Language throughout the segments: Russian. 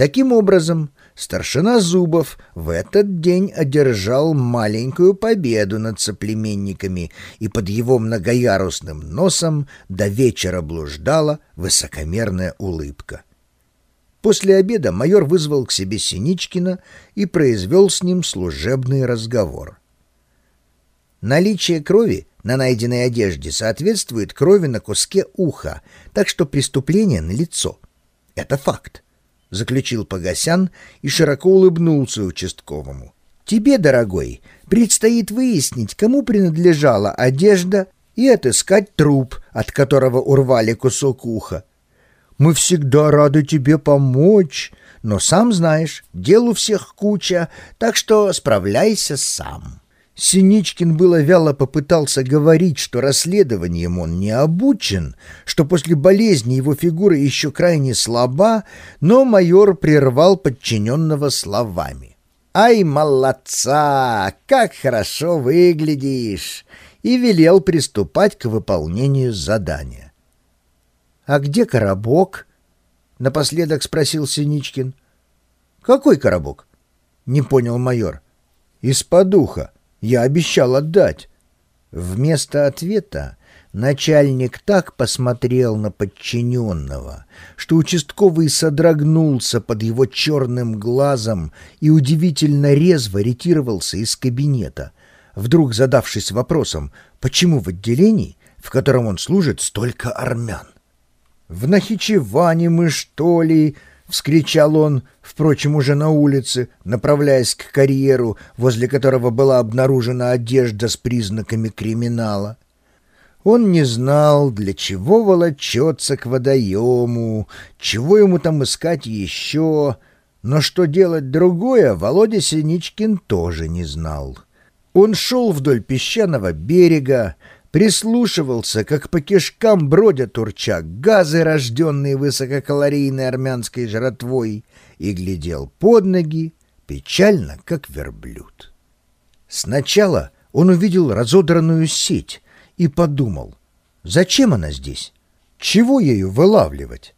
Таким образом, старшина Зубов в этот день одержал маленькую победу над соплеменниками, и под его многоярусным носом до вечера блуждала высокомерная улыбка. После обеда майор вызвал к себе Синичкина и произвел с ним служебный разговор. Наличие крови на найденной одежде соответствует крови на куске уха, так что преступление налицо. Это факт. — заключил Погосян и широко улыбнулся участковому. «Тебе, дорогой, предстоит выяснить, кому принадлежала одежда и отыскать труп, от которого урвали кусок уха. Мы всегда рады тебе помочь, но сам знаешь, дел у всех куча, так что справляйся сам». Синичкин было вяло попытался говорить, что расследованием он не обучен, что после болезни его фигура еще крайне слаба, но майор прервал подчиненного словами. «Ай, молодца! Как хорошо выглядишь!» и велел приступать к выполнению задания. «А где коробок?» — напоследок спросил Синичкин. «Какой коробок?» — не понял майор. «Из-под уха». Я обещал отдать. Вместо ответа начальник так посмотрел на подчиненного, что участковый содрогнулся под его черным глазом и удивительно резво ретировался из кабинета, вдруг задавшись вопросом, почему в отделении, в котором он служит, столько армян. «В Нахичеване мы, что ли?» — вскричал он, впрочем, уже на улице, направляясь к карьеру, возле которого была обнаружена одежда с признаками криминала. Он не знал, для чего волочется к водоему, чего ему там искать еще, но что делать другое, Володя Синичкин тоже не знал. Он шел вдоль песчаного берега, прислушивался, как по кишкам бродят урча газы, рожденные высококалорийной армянской жратвой, и глядел под ноги, печально, как верблюд. Сначала он увидел разодранную сеть и подумал, зачем она здесь? Чего ею вылавливать?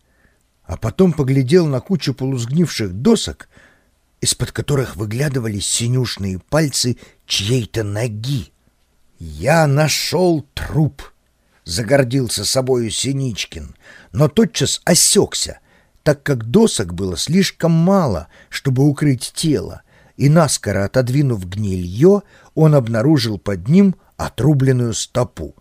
А потом поглядел на кучу полузгнивших досок, из-под которых выглядывали синюшные пальцы чьей-то ноги. «Я нашел труп!» — загордился собою Синичкин, но тотчас осекся, так как досок было слишком мало, чтобы укрыть тело, и наскоро отодвинув гнилье, он обнаружил под ним отрубленную стопу.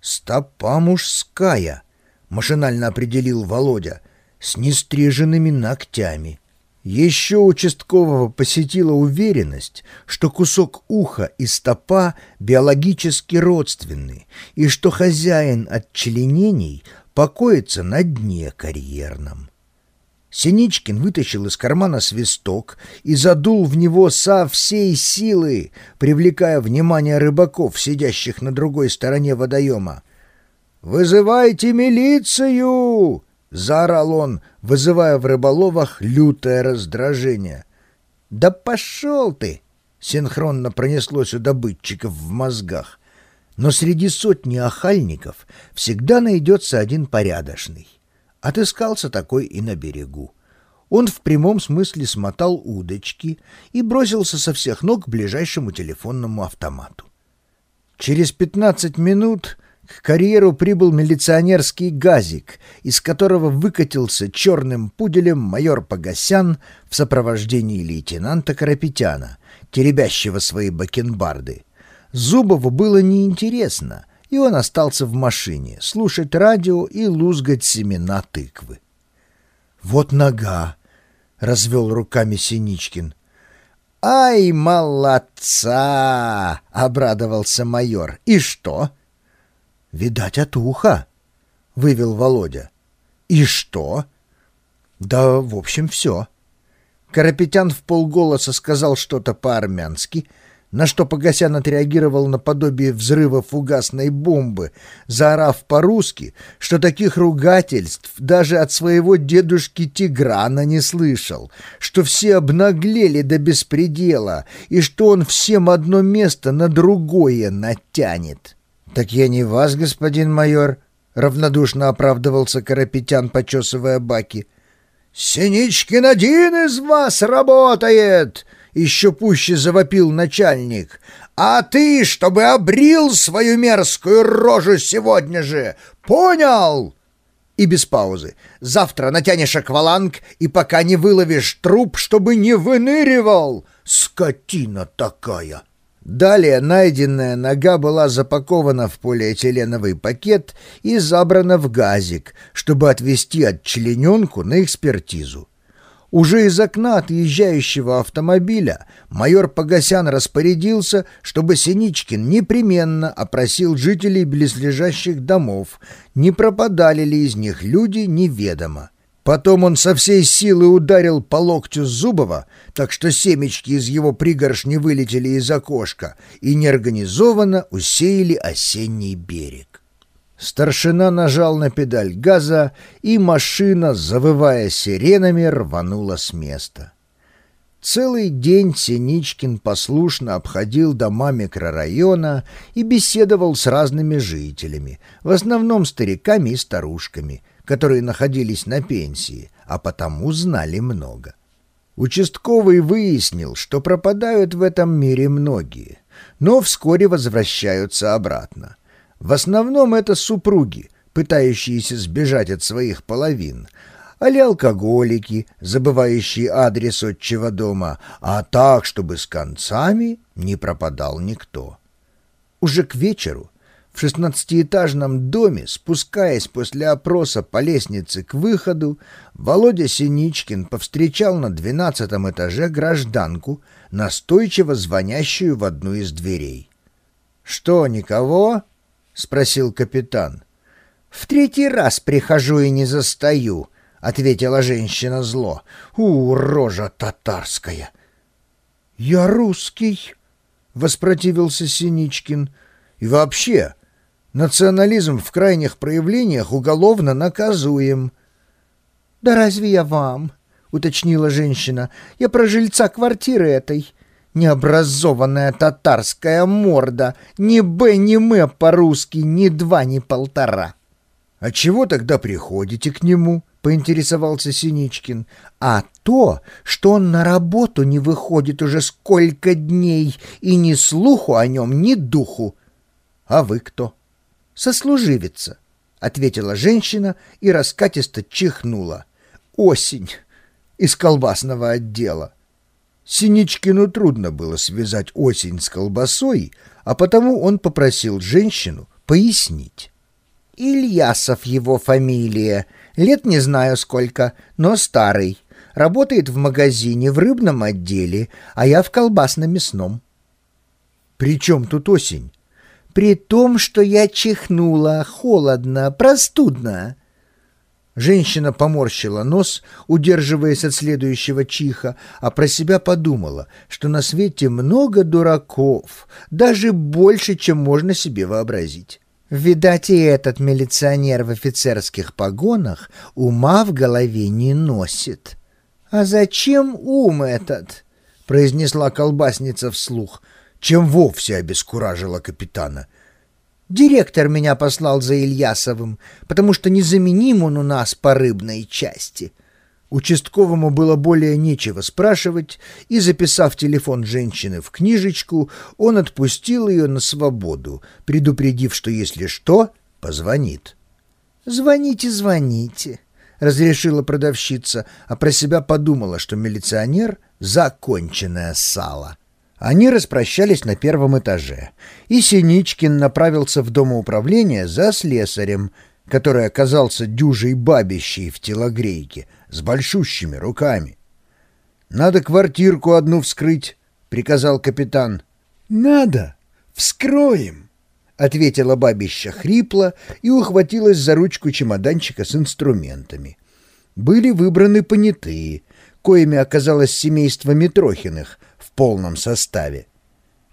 «Стопа мужская», — машинально определил Володя, — «с нестриженными ногтями». Еще участкового посетила уверенность, что кусок уха и стопа биологически родственны, и что хозяин отчленений покоится на дне карьерном. Синичкин вытащил из кармана свисток и задул в него со всей силы, привлекая внимание рыбаков, сидящих на другой стороне водоема. «Вызывайте милицию!» — заорал он, вызывая в рыболовах лютое раздражение. «Да пошел ты!» — синхронно пронеслось у добытчиков в мозгах. Но среди сотни охальников всегда найдется один порядочный. Отыскался такой и на берегу. Он в прямом смысле смотал удочки и бросился со всех ног к ближайшему телефонному автомату. Через пятнадцать минут к карьеру прибыл милиционерский газик, из которого выкатился черным пуделем майор Погосян в сопровождении лейтенанта Карапетяна, теребящего свои бакенбарды. Зубову было неинтересно, и он остался в машине, слушать радио и лузгать семена тыквы. «Вот нога!» — развел руками Синичкин. «Ай, молодца!» — обрадовался майор. «И что?» «Видать, от уха», — вывел Володя. «И что?» «Да, в общем, все». Карапетян в полголоса сказал что-то по-армянски, на что Погосян отреагировал наподобие взрыва фугасной бомбы, заорав по-русски, что таких ругательств даже от своего дедушки Тиграна не слышал, что все обнаглели до беспредела и что он всем одно место на другое натянет. «Так я не вас, господин майор», — равнодушно оправдывался Карапетян, почесывая баки. «Синичкин один из вас работает!» — еще пуще завопил начальник. «А ты, чтобы обрил свою мерзкую рожу сегодня же! Понял?» И без паузы. «Завтра натянешь акваланг, и пока не выловишь труп, чтобы не выныривал! Скотина такая!» Далее найденная нога была запакована в полиэтиленовый пакет и забрана в газик, чтобы отвезти отчлененку на экспертизу. Уже из окна отъезжающего автомобиля майор Погосян распорядился, чтобы Синичкин непременно опросил жителей близлежащих домов, не пропадали ли из них люди неведомо. Потом он со всей силы ударил по локтю Зубова, так что семечки из его пригоршни вылетели из окошка и неорганизованно усеяли осенний берег. Старшина нажал на педаль газа, и машина, завывая сиренами, рванула с места. Целый день Синичкин послушно обходил дома микрорайона и беседовал с разными жителями, в основном стариками и старушками — которые находились на пенсии, а потому знали много. Участковый выяснил, что пропадают в этом мире многие, но вскоре возвращаются обратно. В основном это супруги, пытающиеся сбежать от своих половин, али алкоголики, забывающие адрес отчего дома, а так, чтобы с концами не пропадал никто. Уже к вечеру в шестнадцатиэтажном доме, спускаясь после опроса по лестнице к выходу, Володя Синичкин повстречал на двенадцатом этаже гражданку, настойчиво звонящую в одну из дверей. «Что, никого?» — спросил капитан. «В третий раз прихожу и не застаю», — ответила женщина зло. «У, рожа татарская!» «Я русский», — воспротивился Синичкин. «И вообще, Национализм в крайних проявлениях уголовно наказуем. «Да разве я вам?» — уточнила женщина. «Я про жильца квартиры этой. Необразованная татарская морда. Ни «Б», ни «М» по-русски, ни два, ни полтора». «А чего тогда приходите к нему?» — поинтересовался Синичкин. «А то, что он на работу не выходит уже сколько дней, и ни слуху о нем, ни духу. А вы кто?» Сослуживица», — ответила женщина и раскатисто чихнула. «Осень из колбасного отдела». Синичкину трудно было связать осень с колбасой, а потому он попросил женщину пояснить. «Ильясов его фамилия. Лет не знаю сколько, но старый. Работает в магазине в рыбном отделе, а я в колбасно-мясном». «При чем тут осень?» При том, что я чихнула, холодно, простудно. Женщина поморщила нос, удерживаясь от следующего чиха, а про себя подумала, что на свете много дураков, даже больше, чем можно себе вообразить. Видать, и этот милиционер в офицерских погонах ума в голове не носит. «А зачем ум этот?» — произнесла колбасница вслух — чем вовсе обескуражила капитана. «Директор меня послал за Ильясовым, потому что незаменим он у нас по рыбной части». Участковому было более нечего спрашивать, и, записав телефон женщины в книжечку, он отпустил ее на свободу, предупредив, что если что, позвонит. «Звоните, звоните», — разрешила продавщица, а про себя подумала, что милиционер — законченное сало. Они распрощались на первом этаже, и Синичкин направился в домоуправление за слесарем, который оказался дюжей бабищей в телогрейке с большущими руками. «Надо квартирку одну вскрыть», — приказал капитан. «Надо, вскроем», — ответила бабища хрипло и ухватилась за ручку чемоданчика с инструментами. Были выбраны понятые, коими оказалось семейство Митрохиных — полном составе.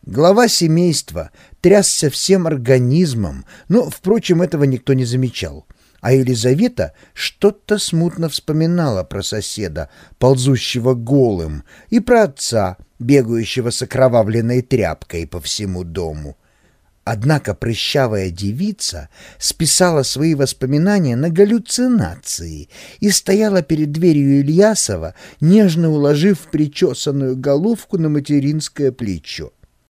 Глава семейства трясся всем организмом, но, впрочем, этого никто не замечал. А Елизавета что-то смутно вспоминала про соседа, ползущего голым, и про отца, бегающего с окровавленной тряпкой по всему дому. Однако прыщавая девица списала свои воспоминания на галлюцинации и стояла перед дверью Ильясова, нежно уложив причесанную головку на материнское плечо.